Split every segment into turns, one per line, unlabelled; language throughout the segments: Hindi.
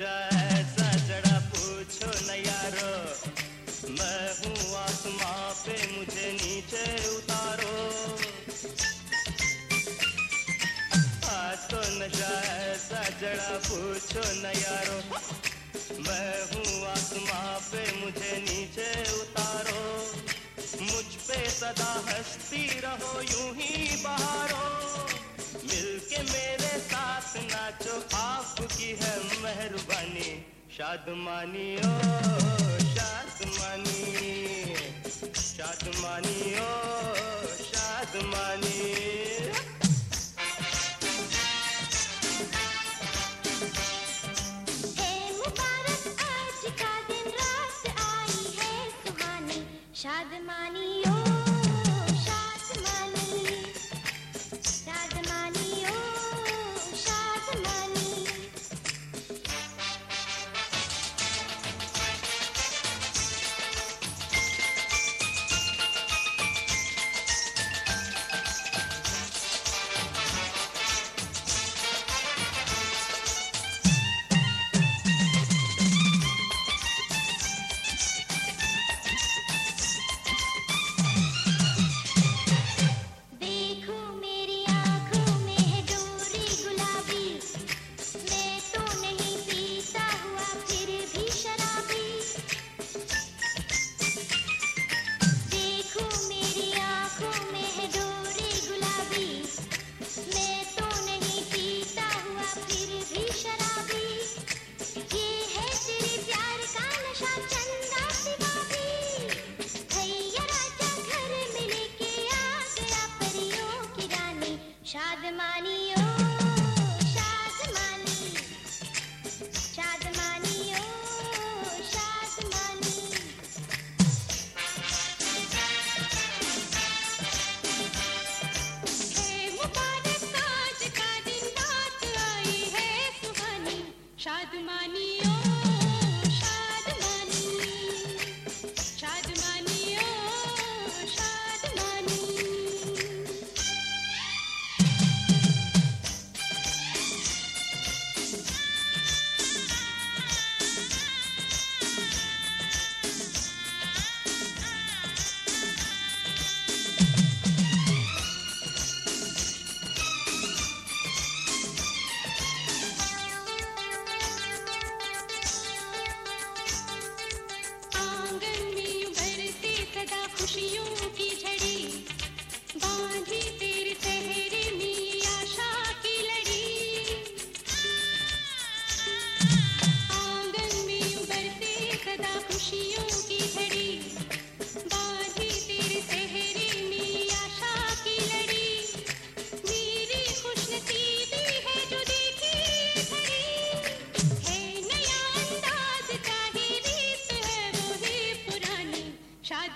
मेरा जड़ा पूछो न यारो। मैं हूँ आसमां पे मुझे नीचे उतारो। आज तो जड़ा पूछो न मैं हूँ आसमां पे मुझे नीचे उतारो। मुझ पे सदा हंसती रहो यूँ ही आपकी है मेहरबानी। शाद मानी ओ शादमानी
शादमानी ओ शादमानी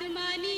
आसमानी